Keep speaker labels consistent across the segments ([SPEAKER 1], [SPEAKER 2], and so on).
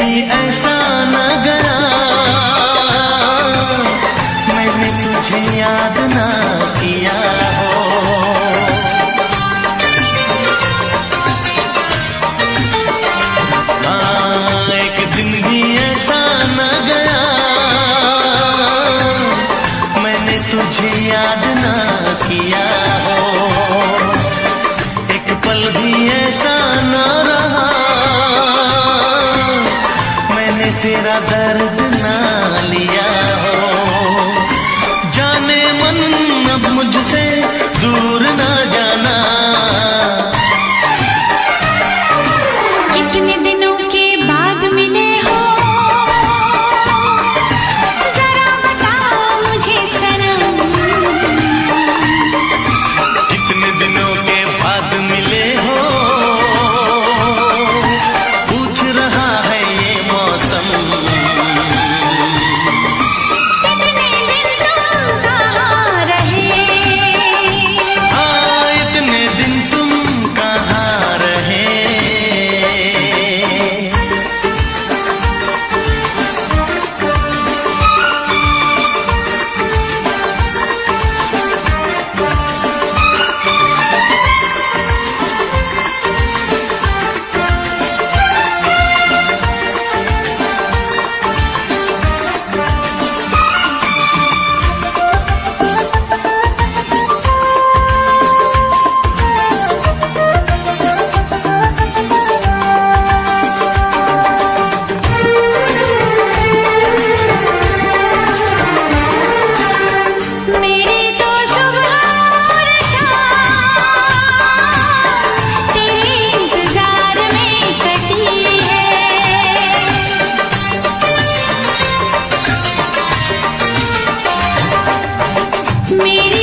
[SPEAKER 1] कभी ऐसा न गया मैंने तुझे याद ना किया हो। हाँ, एक दिन भी ऐसा न गया मैंने तुझे याद ना किया हो। एक पल भी ऐसा ना दर्द
[SPEAKER 2] मेरी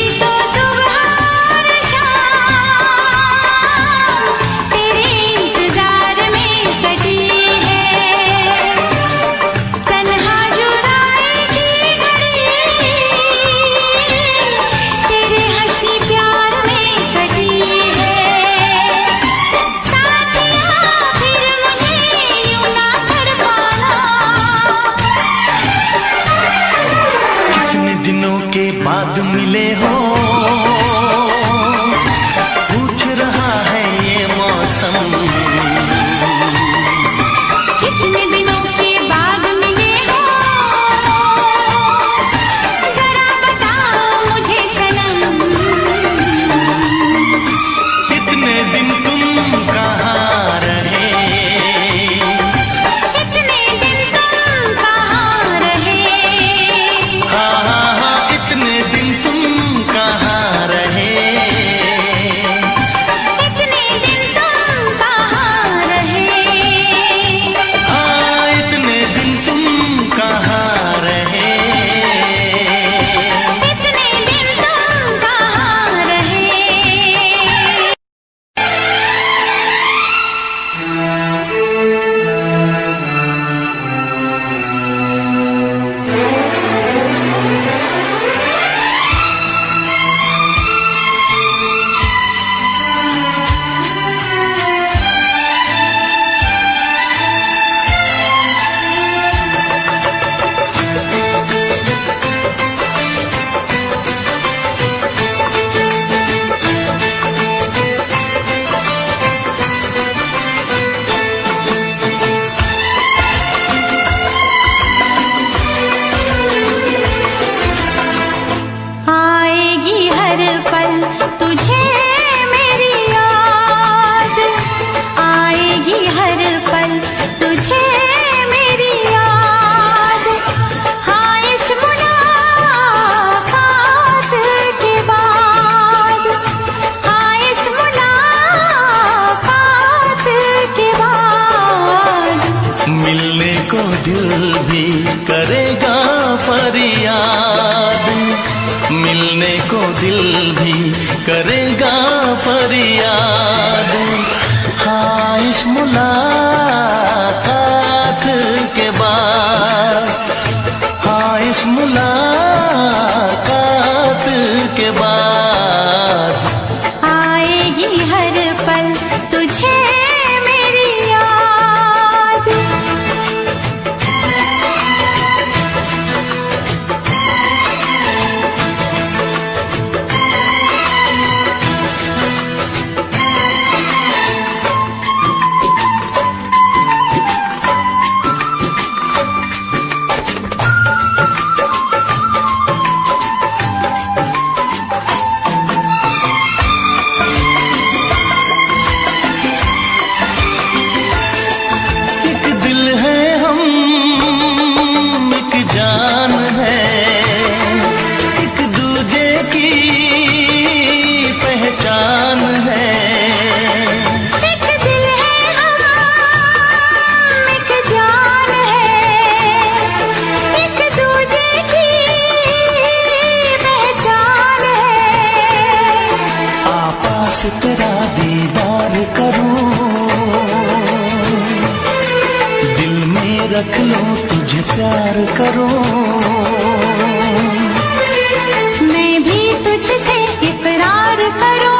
[SPEAKER 1] दिल भी करेगा फरियाद। मिलने को दिल भी करेगा फरियाद। रख लो तुझे प्यार करो।
[SPEAKER 2] मैं भी तुझसे इकरार करो।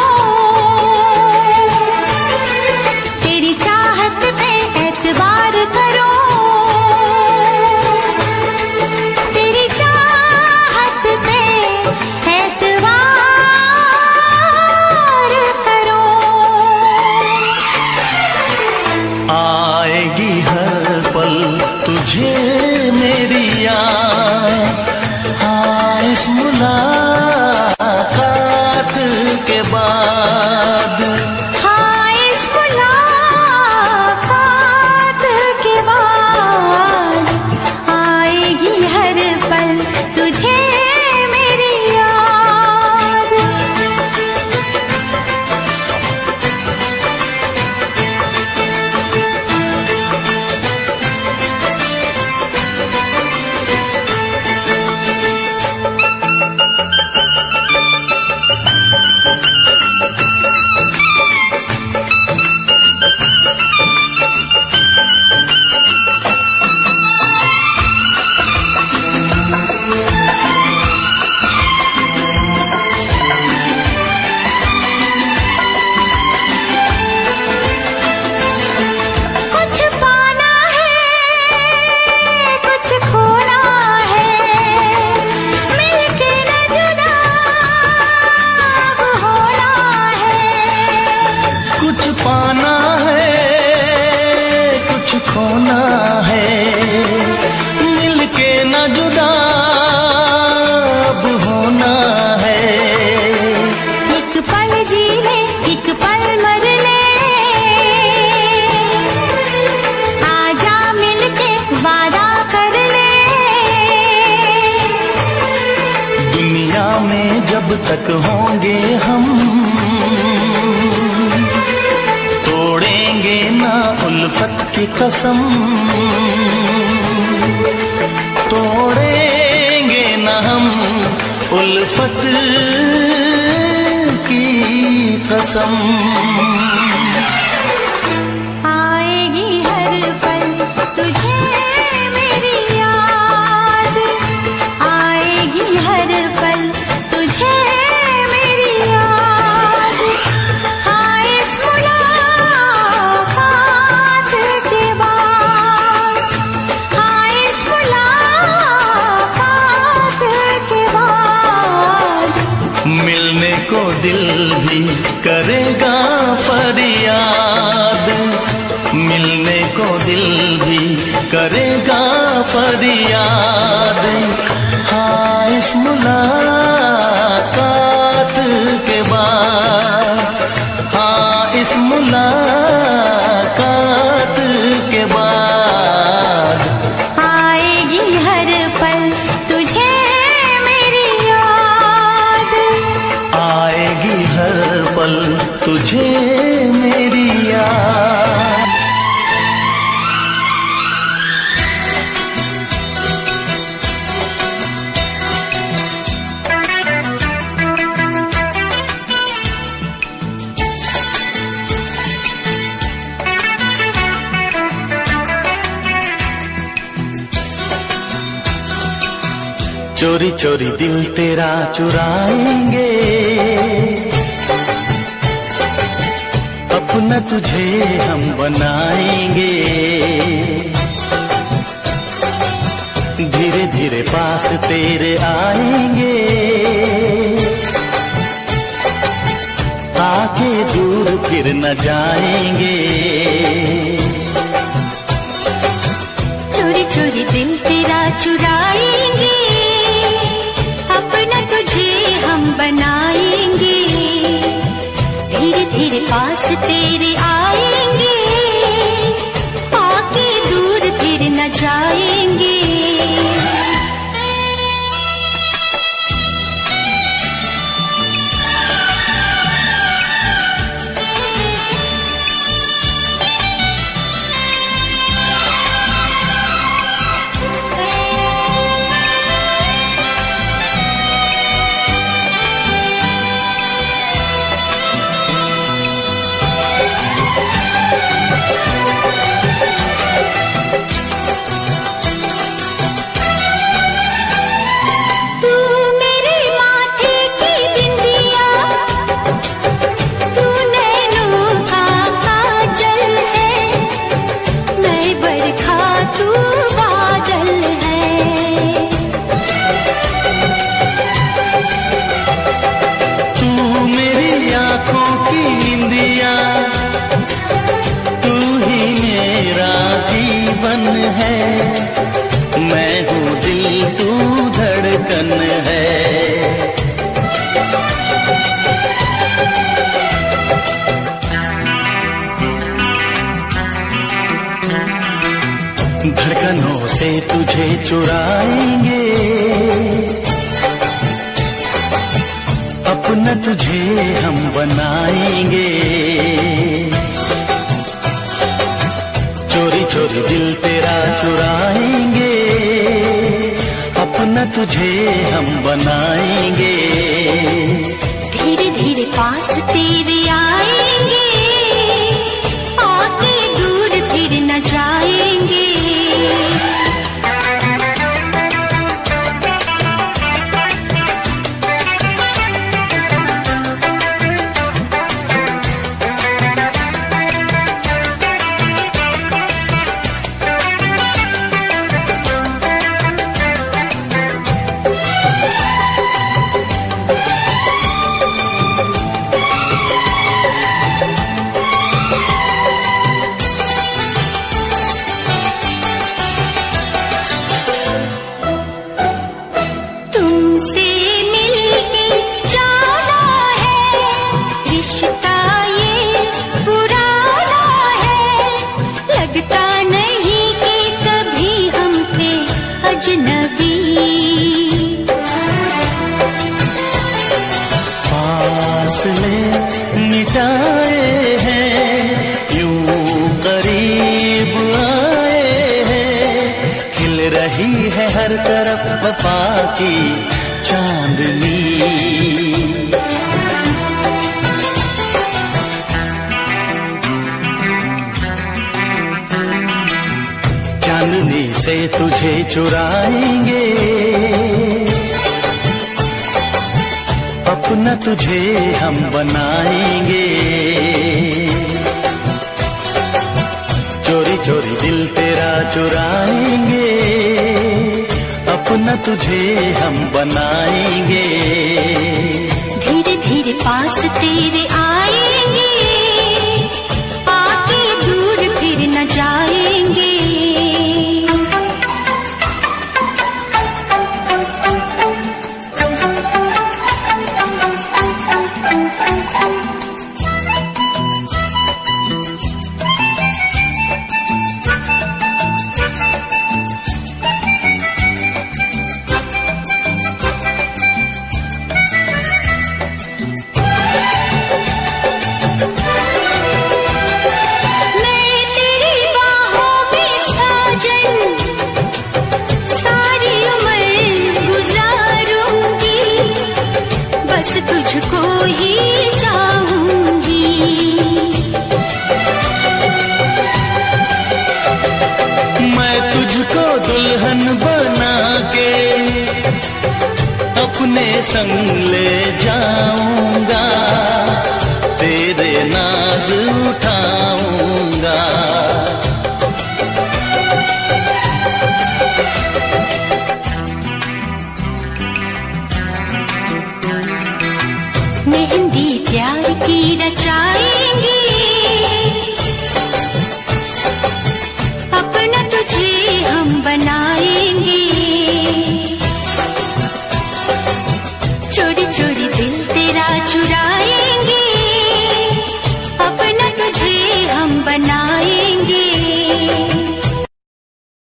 [SPEAKER 1] कसम तोड़ेंगे न हम उल्फत की कसम। दिल भी करेगा फरियाद। मिलने को दिल भी करेगा फरियाद।
[SPEAKER 2] तुझे मेरी याद।
[SPEAKER 1] चोरी चोरी दिल तेरा चुराएँगे। अपना तुझे हम बनाएँगे। धीरे धीरे पास तेरे आएँगे। आके दूर फिर न जाएँगे।
[SPEAKER 2] चोरी चोरी दिल तेरा चुराएँगे। tedious. तुझे हम बनाएँगे। ही है
[SPEAKER 1] हर तरफ़ वफा की चांदनी। चांदनी से तुझे चुराएँगे। अपना तुझे हम बनाएँगे। चोरी चोरी दिल तेरा चुराएँगे अपना तुझे हम बनाएँगे।
[SPEAKER 2] धीरे धीरे पास तेरे